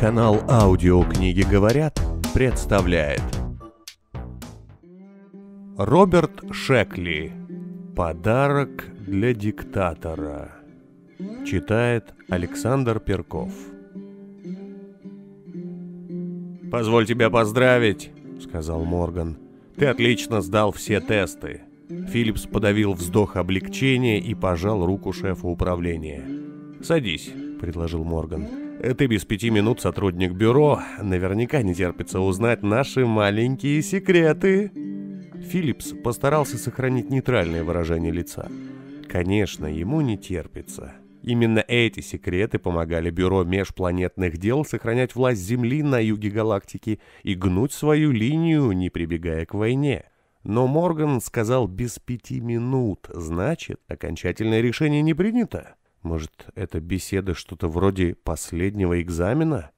Канал «Аудиокниги говорят» представляет Роберт Шекли «Подарок для диктатора» Читает Александр Перков «Позволь тебя поздравить», — сказал Морган. «Ты отлично сдал все тесты». Филлипс подавил вздох облегчения и пожал руку шефу управления. «Садись», — предложил Морган. «Ты без пяти минут сотрудник бюро. Наверняка не терпится узнать наши маленькие секреты». Филлипс постарался сохранить нейтральное выражение лица. Конечно, ему не терпится. Именно эти секреты помогали Бюро межпланетных дел сохранять власть Земли на юге галактики и гнуть свою линию, не прибегая к войне. Но Морган сказал без пяти минут, значит, окончательное решение не принято. Может, это беседа что-то вроде последнего экзамена?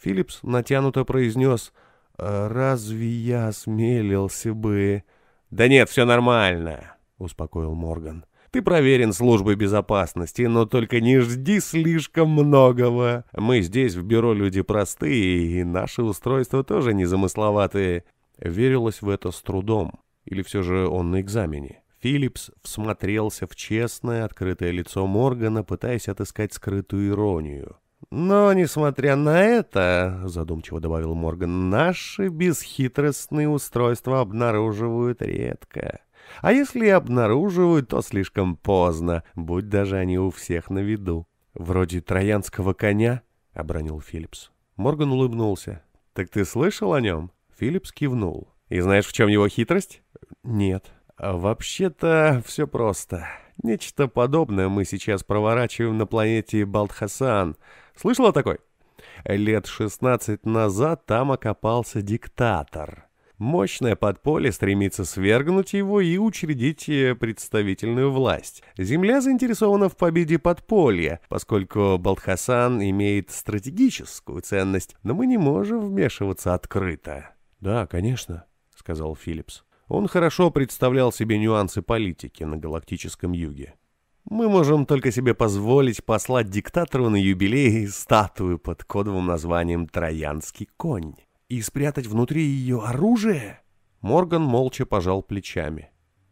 Филлипс натянуто произнес «А «Разве я осмелился бы...» «Да нет, все нормально», — успокоил Морган. Ты проверен службой безопасности, но только не жди слишком многого. Мы здесь в бюро люди простые, и наши устройства тоже незамысловатые. Верилось в это с трудом. Или все же он на экзамене? Филлипс всмотрелся в честное, открытое лицо Моргана, пытаясь отыскать скрытую иронию. «Но, несмотря на это, — задумчиво добавил Морган, — наши бесхитростные устройства обнаруживают редко. А если и обнаруживают, то слишком поздно, будь даже они у всех на виду. Вроде троянского коня, — обронил Филлипс. Морган улыбнулся. «Так ты слышал о нем?» Филлипс кивнул. «И знаешь, в чем его хитрость?» «Нет». А «Вообще-то все просто. Нечто подобное мы сейчас проворачиваем на планете Балтхасан. Слышал о такой?» Лет шестнадцать назад там окопался диктатор. Мощное подполье стремится свергнуть его и учредить э, представительную власть. Земля заинтересована в победе подполья, поскольку Балтхасан имеет стратегическую ценность, но мы не можем вмешиваться открыто. «Да, конечно», — сказал Филлипс. Он хорошо представлял себе нюансы политики на галактическом юге. Мы можем только себе позволить послать диктатору на юбилей статую под кодовым названием «Троянский конь» и спрятать внутри ее оружие? Морган молча пожал плечами.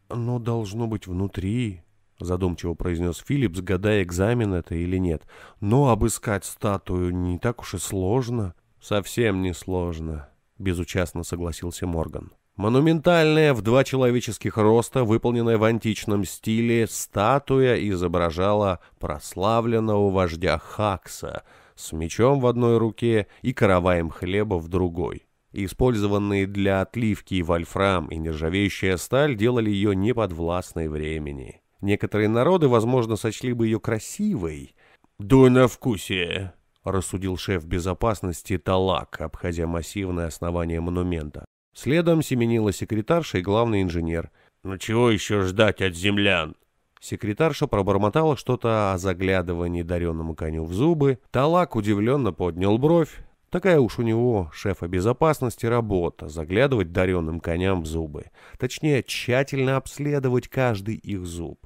«Но должно быть внутри», — задумчиво произнес Филлипс, гадая, экзамен это или нет. «Но обыскать статую не так уж и сложно». «Совсем не сложно», — безучастно согласился Морган. Монументальная в два человеческих роста, выполненная в античном стиле, статуя изображала прославленного вождя Хакса — с мечом в одной руке и караваем хлеба в другой. Использованные для отливки вольфрам и нержавеющая сталь делали ее неподвластной времени. Некоторые народы, возможно, сочли бы ее красивой. «Дуй на вкусе!» — рассудил шеф безопасности Талак, обходя массивное основание монумента. Следом семенила секретарша и главный инженер. «Ну чего еще ждать от землян?» Секретарша пробормотала что-то о заглядывании даренному коню в зубы. Талак удивленно поднял бровь. Такая уж у него, шефа безопасности, работа — заглядывать даренным коням в зубы. Точнее, тщательно обследовать каждый их зуб.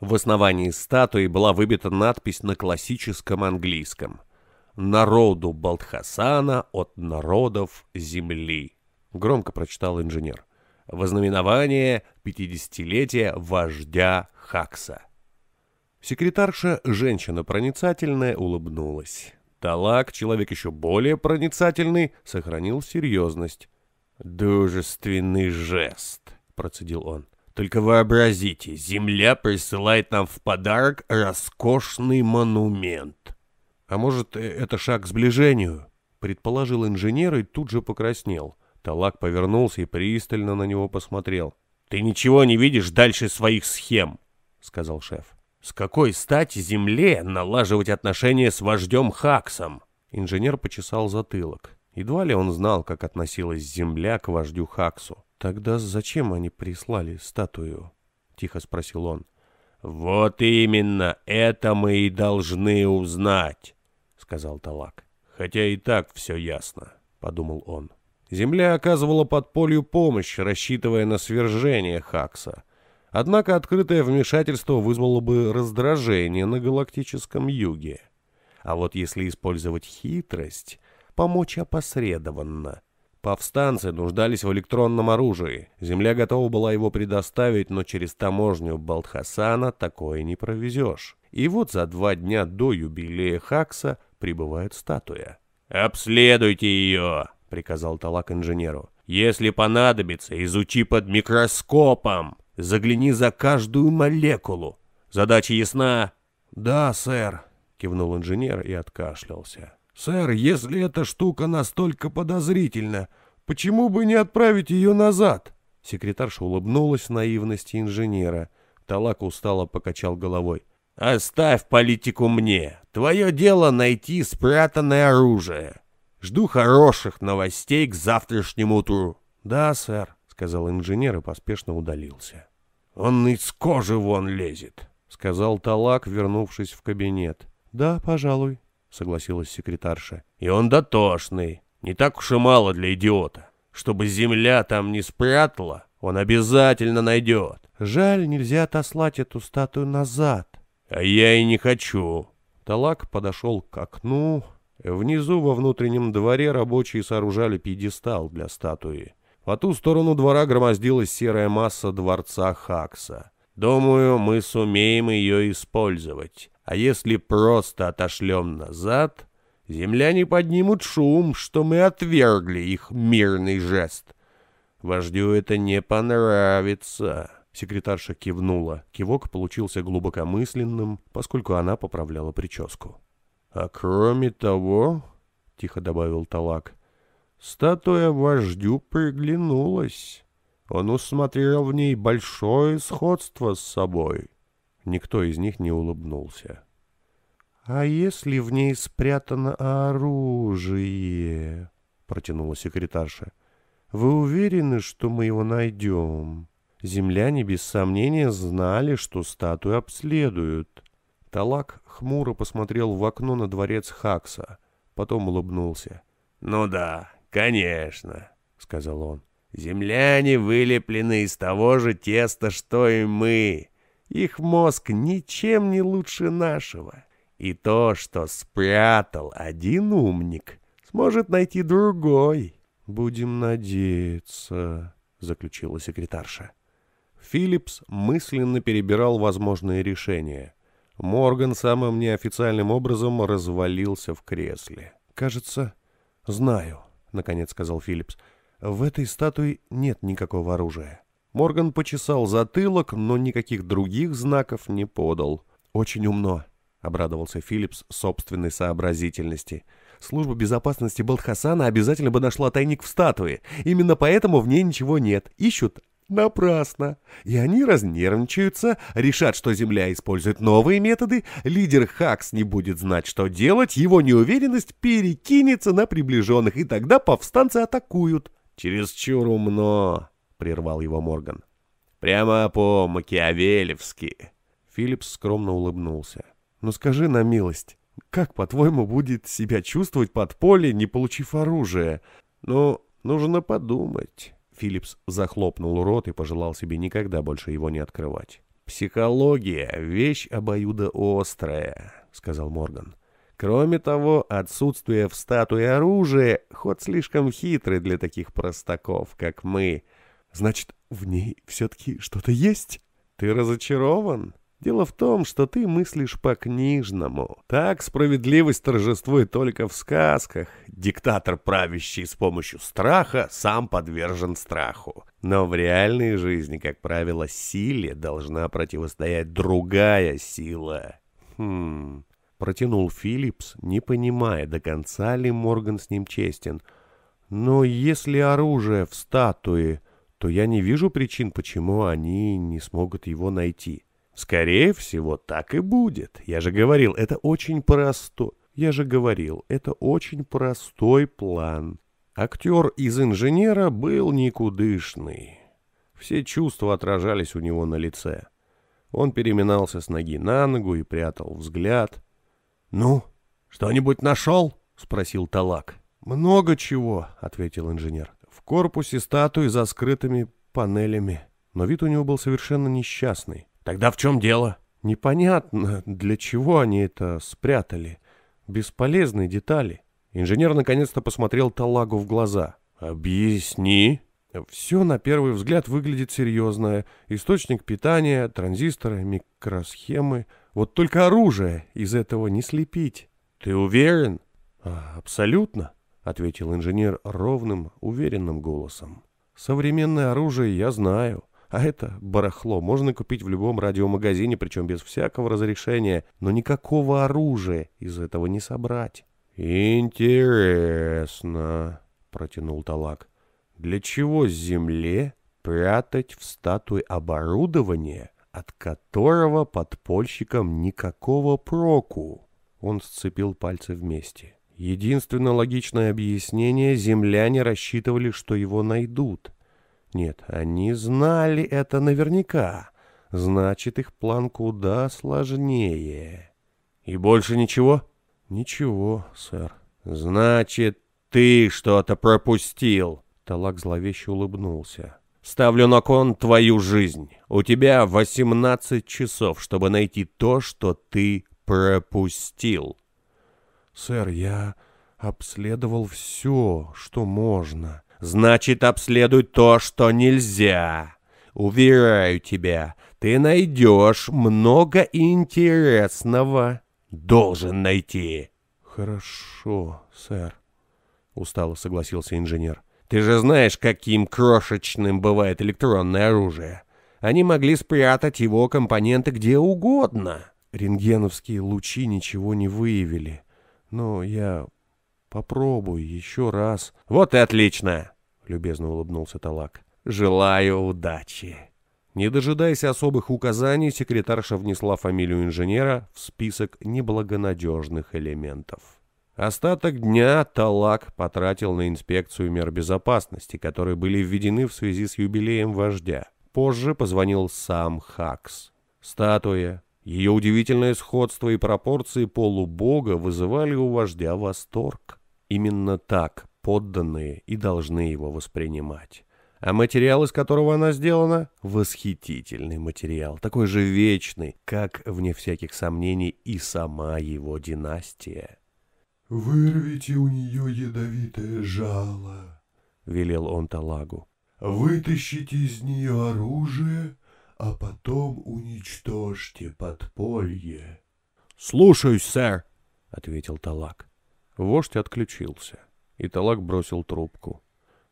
В основании статуи была выбита надпись на классическом английском «Народу Балтхасана от народов земли», — громко прочитал инженер вознаменование 50-летия вождя Хакса. Секретарша, женщина проницательная, улыбнулась. Талак, человек еще более проницательный, сохранил серьезность. «Дружественный жест», — процедил он. «Только вообразите, Земля присылает нам в подарок роскошный монумент». «А может, э, это шаг к сближению?» — предположил инженер и тут же покраснел. Талак повернулся и пристально на него посмотрел. «Ты ничего не видишь дальше своих схем», — сказал шеф. «С какой стати земле налаживать отношения с вождем Хаксом?» Инженер почесал затылок. Едва ли он знал, как относилась земля к вождю Хаксу. «Тогда зачем они прислали статую?» — тихо спросил он. «Вот именно это мы и должны узнать», — сказал Талак. «Хотя и так все ясно», — подумал он. Земля оказывала подполью помощь, рассчитывая на свержение Хакса. Однако открытое вмешательство вызвало бы раздражение на галактическом юге. А вот если использовать хитрость, помочь опосредованно. Повстанцы нуждались в электронном оружии. Земля готова была его предоставить, но через таможню Балтхасана такое не провезешь. И вот за два дня до юбилея Хакса прибывает статуя. «Обследуйте ее!» — приказал Талак инженеру. «Если понадобится, изучи под микроскопом. Загляни за каждую молекулу. Задача ясна?» «Да, сэр», — кивнул инженер и откашлялся. «Сэр, если эта штука настолько подозрительна, почему бы не отправить ее назад?» Секретарша улыбнулась наивности инженера. Талак устало покачал головой. «Оставь политику мне. Твое дело найти спрятанное оружие. Жду хороших новостей к завтрашнему утру». «Да, сэр», — сказал инженер и поспешно удалился. «Он из кожи вон лезет», — сказал Талак, вернувшись в кабинет. «Да, пожалуй», согласилась секретарша. «И он дотошный. Не так уж и мало для идиота. Чтобы земля там не спрятала, он обязательно найдет. Жаль, нельзя отослать эту статую назад». «А я и не хочу». Талак подошел к окну. Внизу во внутреннем дворе рабочие сооружали пьедестал для статуи. По ту сторону двора громоздилась серая масса дворца Хакса. Думаю, мы сумеем ее использовать. А если просто отошлем назад, земляне поднимут шум, что мы отвергли их мирный жест. Вождю это не понравится. Секретарша кивнула. Кивок получился глубокомысленным, поскольку она поправляла прическу. «А кроме того, — тихо добавил Талак, — статуя вождю приглянулась. Он усмотрел в ней большое сходство с собой. Никто из них не улыбнулся. «А если в ней спрятано оружие?» — протянула секретарша. «Вы уверены, что мы его найдем?» Земляне без сомнения знали, что статую обследуют. Талак хмуро посмотрел в окно на дворец Хакса, потом улыбнулся. «Ну да, конечно», — сказал он. «Земляне вылеплены из того же теста, что и мы. Их мозг ничем не лучше нашего. И то, что спрятал один умник, сможет найти другой. «Будем надеяться», — заключила секретарша. Филлипс мысленно перебирал возможные решения. Морган самым неофициальным образом развалился в кресле. «Кажется, знаю», — наконец сказал Филлипс. «В этой статуе нет никакого оружия». Морган почесал затылок, но никаких других знаков не подал. «Очень умно», — обрадовался Филлипс собственной сообразительности. «Служба безопасности Балтхасана обязательно бы нашла тайник в статуе. Именно поэтому в ней ничего нет. Ищут Напрасно. И они разнервничаются, решат, что Земля использует новые методы, лидер Хакс не будет знать, что делать, его неуверенность перекинется на приближенных, и тогда повстанцы атакуют. Чересчур умно. — прервал его Морган. «Прямо по-макиавелевски». Филлипс скромно улыбнулся. «Ну скажи на милость, как, по-твоему, будет себя чувствовать подполье, не получив оружие? Ну, нужно подумать». Филлипс захлопнул рот и пожелал себе никогда больше его не открывать. «Психология — вещь обоюдоострая», — сказал Морган. «Кроме того, отсутствие в статуе оружия — ход слишком хитрый для таких простаков, как мы. Значит, в ней все-таки что-то есть? Ты разочарован? Дело в том, что ты мыслишь по-книжному. Так справедливость торжествует только в сказках. Диктатор, правящий с помощью страха, сам подвержен страху. Но в реальной жизни, как правило, силе должна противостоять другая сила. Хм... Протянул Филлипс, не понимая, до конца ли Морган с ним честен. Но если оружие в статуе то я не вижу причин, почему они не смогут его найти. Скорее всего, так и будет. Я же говорил, это очень просто. Я же говорил, это очень простой план. Актер из инженера был никудышный. Все чувства отражались у него на лице. Он переминался с ноги на ногу и прятал взгляд. «Ну, что-нибудь нашел?» — спросил Талак. «Много чего», — ответил инженер. В корпусе статуи за скрытыми панелями. Но вид у него был совершенно несчастный. «Тогда в чем дело?» «Непонятно, для чего они это спрятали. Бесполезные детали. Инженер наконец-то посмотрел Талагу в глаза. «Объясни». Все на первый взгляд выглядит серьезно. Источник питания, транзисторы, микросхемы. Вот только оружие из этого не слепить. Ты уверен? А, абсолютно, ответил инженер ровным, уверенным голосом. Современное оружие я знаю. А это барахло можно купить в любом радиомагазине, причем без всякого разрешения, но никакого оружия из этого не собрать. «Интересно», — протянул Талак. «Для чего земле прятать в статуе оборудование, от которого подпольщикам никакого проку?» Он сцепил пальцы вместе. Единственное логичное объяснение — земляне рассчитывали, что его найдут. Нет, они знали это наверняка. Значит, их план куда сложнее. И больше ничего? Ничего, сэр. Значит, ты что-то пропустил. Талак зловеще улыбнулся. Ставлю на кон твою жизнь. У тебя 18 часов, чтобы найти то, что ты пропустил. Сэр, я обследовал все, что можно значит обследуй то, что нельзя. Уверяю тебя, ты найдешь много интересного. Должен найти. Хорошо, сэр, устало согласился инженер. Ты же знаешь, каким крошечным бывает электронное оружие. Они могли спрятать его компоненты где угодно. Рентгеновские лучи ничего не выявили. Но я попробую еще раз. Вот и отлично. — любезно улыбнулся Талак. «Желаю удачи!» Не дожидаясь особых указаний, секретарша внесла фамилию инженера в список неблагонадежных элементов. Остаток дня Талак потратил на инспекцию мер безопасности, которые были введены в связи с юбилеем вождя. Позже позвонил сам Хакс. Статуя, ее удивительное сходство и пропорции полубога вызывали у вождя восторг. Именно так подданные и должны его воспринимать. А материал, из которого она сделана, восхитительный материал, такой же вечный, как, вне всяких сомнений, и сама его династия. «Вырвите у нее ядовитое жало», — велел он Талагу. «Вытащите из нее оружие, а потом уничтожьте подполье». «Слушаюсь, сэр», — ответил Талак. Вождь отключился. И Талак бросил трубку.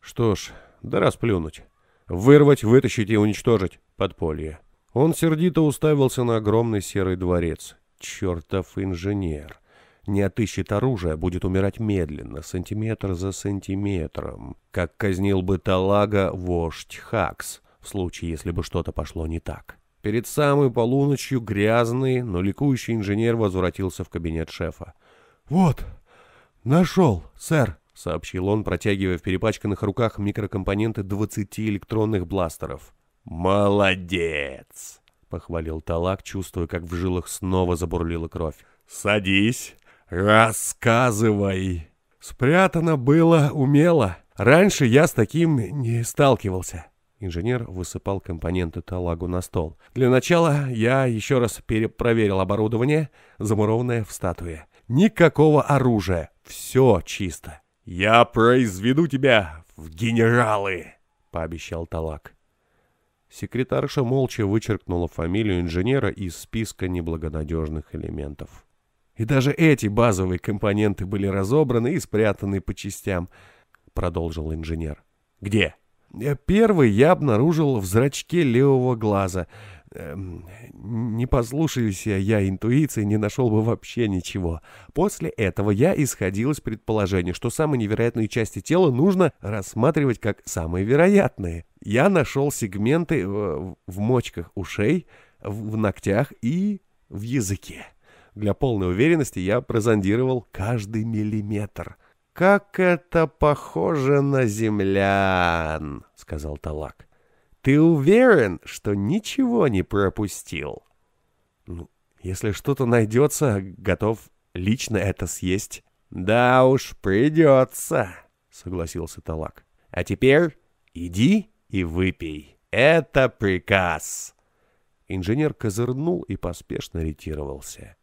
Что ж, да расплюнуть. Вырвать, вытащить и уничтожить подполье. Он сердито уставился на огромный серый дворец. Чертов инженер. Не отыщет оружие, будет умирать медленно, сантиметр за сантиметром. Как казнил бы Талага вождь Хакс, в случае, если бы что-то пошло не так. Перед самой полуночью грязный, но ликующий инженер возвратился в кабинет шефа. «Вот, нашел, сэр», — сообщил он, протягивая в перепачканных руках микрокомпоненты 20 электронных бластеров. «Молодец!» — похвалил Талак, чувствуя, как в жилах снова забурлила кровь. «Садись, рассказывай!» «Спрятано было умело. Раньше я с таким не сталкивался». Инженер высыпал компоненты Талагу на стол. «Для начала я еще раз перепроверил оборудование, замурованное в статуе. Никакого оружия. Все чисто. «Я произведу тебя в генералы!» — пообещал Талак. Секретарша молча вычеркнула фамилию инженера из списка неблагонадежных элементов. «И даже эти базовые компоненты были разобраны и спрятаны по частям», — продолжил инженер. «Где?» «Первый я обнаружил в зрачке левого глаза. Эм, не послушаюсь я интуиции, не нашел бы вообще ничего. После этого я исходил из предположения, что самые невероятные части тела нужно рассматривать как самые вероятные. Я нашел сегменты в, в мочках ушей, в, в ногтях и в языке. Для полной уверенности я прозондировал каждый миллиметр. «Как это похоже на землян!» — сказал Талак. Ты уверен, что ничего не пропустил? Ну, если что-то найдется, готов лично это съесть. Да уж, придется, согласился Талак. А теперь иди и выпей. Это приказ. Инженер козырнул и поспешно ретировался.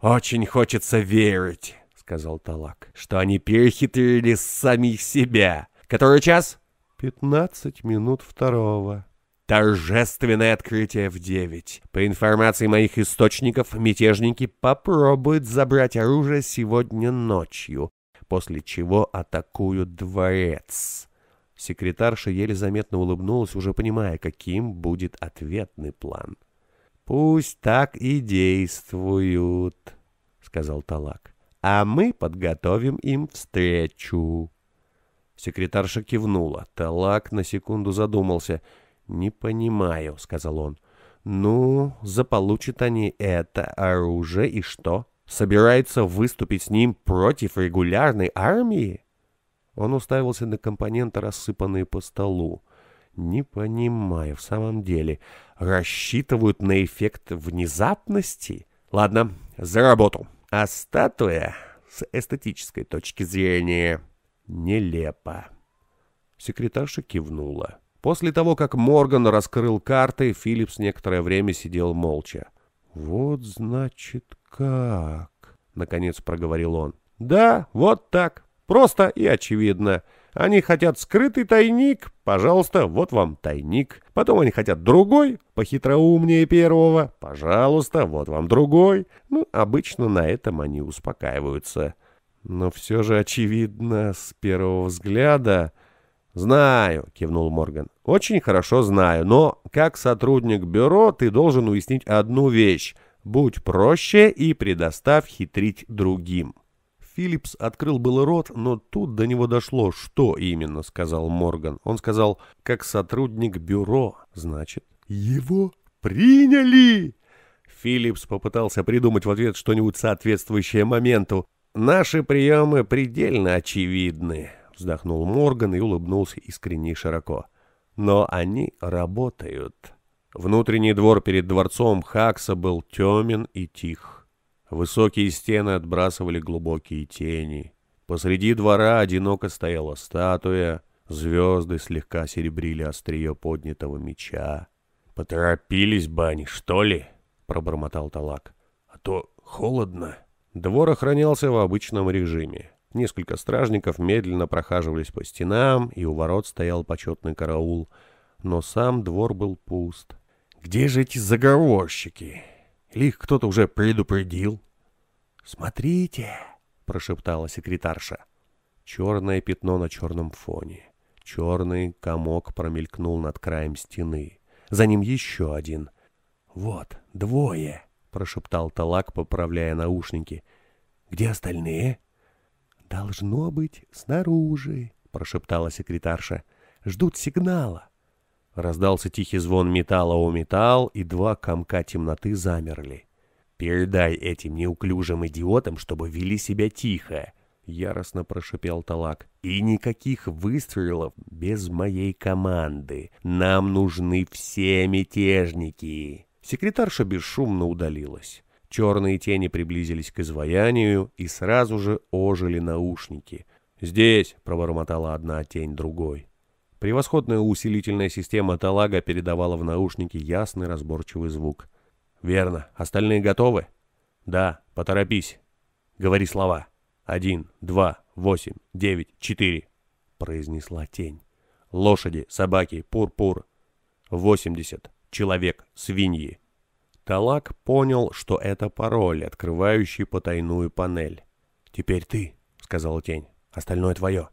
«Очень хочется верить», — сказал Талак, — «что они перехитрили самих себя. Который час?» «Пятнадцать минут второго». Торжественное открытие в девять. По информации моих источников, мятежники попробуют забрать оружие сегодня ночью, после чего атакуют дворец. Секретарша еле заметно улыбнулась, уже понимая, каким будет ответный план. «Пусть так и действуют», — сказал Талак. «А мы подготовим им встречу». Секретарша кивнула. Талак на секунду задумался. «Не понимаю», — сказал он. «Ну, заполучат они это оружие, и что? Собираются выступить с ним против регулярной армии?» Он уставился на компоненты, рассыпанные по столу. «Не понимаю, в самом деле. Рассчитывают на эффект внезапности? Ладно, за работу. А статуя с эстетической точки зрения нелепо». Секретарша кивнула. После того, как Морган раскрыл карты, Филлипс некоторое время сидел молча. «Вот, значит, как...» — наконец проговорил он. «Да, вот так. Просто и очевидно. Они хотят скрытый тайник, пожалуйста, вот вам тайник. Потом они хотят другой, похитроумнее первого, пожалуйста, вот вам другой. Ну, обычно на этом они успокаиваются. Но все же очевидно с первого взгляда... «Знаю», — кивнул Морган. «Очень хорошо знаю, но как сотрудник бюро ты должен уяснить одну вещь. Будь проще и предоставь хитрить другим». Филлипс открыл было рот, но тут до него дошло, что именно сказал Морган. Он сказал, как сотрудник бюро, значит, его приняли. Филлипс попытался придумать в ответ что-нибудь соответствующее моменту. «Наши приемы предельно очевидны», — вздохнул Морган и улыбнулся искренне и широко. «Но они работают». Внутренний двор перед дворцом Хакса был темен и тих. Высокие стены отбрасывали глубокие тени. Посреди двора одиноко стояла статуя, звезды слегка серебрили острие поднятого меча. «Поторопились бы они, что ли?» — пробормотал Талак. «А то холодно». Двор охранялся в обычном режиме. Несколько стражников медленно прохаживались по стенам, и у ворот стоял почетный караул. Но сам двор был пуст. «Где же эти заговорщики?» Или их кто-то уже предупредил? «Смотрите!» — прошептала секретарша. Черное пятно на черном фоне. Черный комок промелькнул над краем стены. За ним еще один. «Вот, двое!» — прошептал Талак, поправляя наушники. «Где остальные?» «Должно быть снаружи», — прошептала секретарша. «Ждут сигнала». Раздался тихий звон металла о металл, и два комка темноты замерли. «Передай этим неуклюжим идиотам, чтобы вели себя тихо», — яростно прошипел Талак. «И никаких выстрелов без моей команды. Нам нужны все мятежники». Секретарша бесшумно удалилась. Черные тени приблизились к изваянию и сразу же ожили наушники. «Здесь!» — пробормотала одна тень другой. Превосходная усилительная система Талага передавала в наушники ясный разборчивый звук. «Верно. Остальные готовы?» «Да. Поторопись. Говори слова. Один, два, восемь, девять, четыре», — произнесла тень. «Лошади, собаки, пур-пур. Восемьдесят. Человек, свиньи». Талак понял, что это пароль, открывающий потайную панель. «Теперь ты», — сказала тень. «Остальное твое».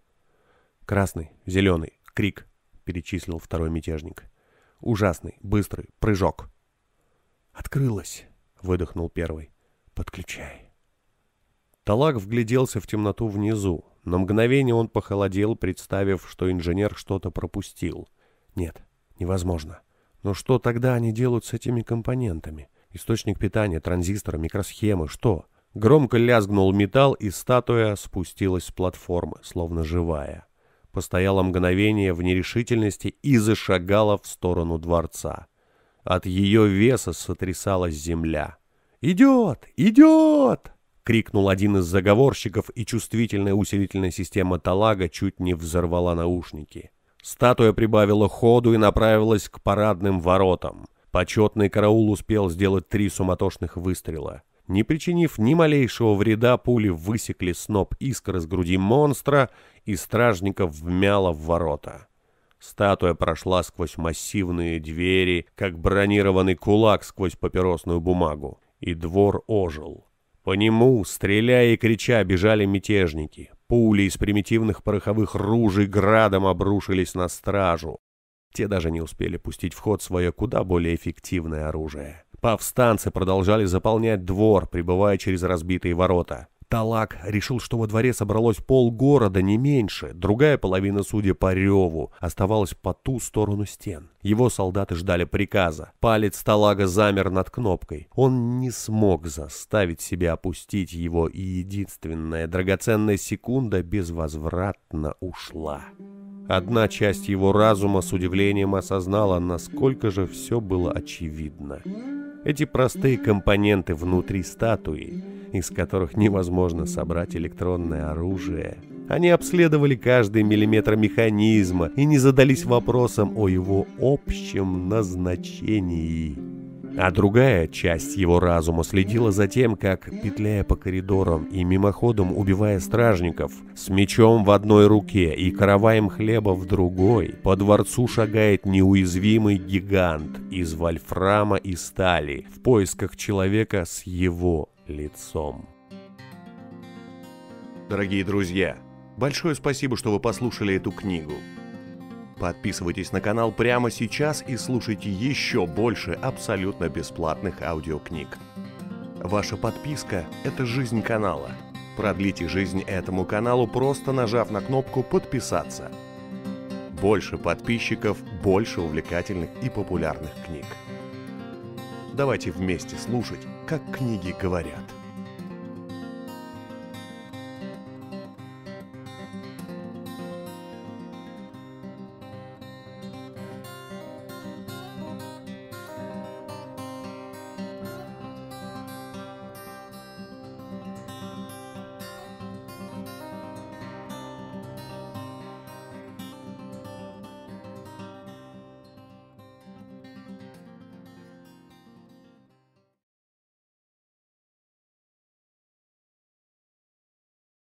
«Красный, зеленый, Крик, перечислил второй мятежник. Ужасный, быстрый, прыжок. Открылось, выдохнул первый. Подключай. Талак вгляделся в темноту внизу. На мгновение он похолодел, представив, что инженер что-то пропустил. Нет, невозможно. Но что тогда они делают с этими компонентами? Источник питания, транзисторы, микросхемы, что? Громко лязгнул металл, и статуя спустилась с платформы, словно живая постояла мгновение в нерешительности и зашагала в сторону дворца. От ее веса сотрясалась земля. «Идет! Идет!» — крикнул один из заговорщиков, и чувствительная усилительная система Талага чуть не взорвала наушники. Статуя прибавила ходу и направилась к парадным воротам. Почетный караул успел сделать три суматошных выстрела. Не причинив ни малейшего вреда, пули высекли сноп искр из груди монстра, и стражников вмяло в ворота. Статуя прошла сквозь массивные двери, как бронированный кулак сквозь папиросную бумагу, и двор ожил. По нему, стреляя и крича, бежали мятежники. Пули из примитивных пороховых ружей градом обрушились на стражу. Те даже не успели пустить в ход свое куда более эффективное оружие. Повстанцы продолжали заполнять двор, прибывая через разбитые ворота. Талак решил, что во дворе собралось полгорода, не меньше. Другая половина, судя по реву, оставалась по ту сторону стен. Его солдаты ждали приказа. Палец Талага замер над кнопкой. Он не смог заставить себя опустить его, и единственная драгоценная секунда безвозвратно ушла. Одна часть его разума с удивлением осознала, насколько же все было очевидно. Эти простые компоненты внутри статуи, из которых невозможно собрать электронное оружие. Они обследовали каждый миллиметр механизма и не задались вопросом о его общем назначении. А другая часть его разума следила за тем, как, петляя по коридорам и мимоходом убивая стражников, с мечом в одной руке и караваем хлеба в другой, по дворцу шагает неуязвимый гигант из вольфрама и стали в поисках человека с его лицом. Дорогие друзья, большое спасибо, что вы послушали эту книгу. Подписывайтесь на канал прямо сейчас и слушайте еще больше абсолютно бесплатных аудиокниг. Ваша подписка – это жизнь канала. Продлите жизнь этому каналу, просто нажав на кнопку «Подписаться». Больше подписчиков, больше увлекательных и популярных книг. Давайте вместе слушать, как книги говорят.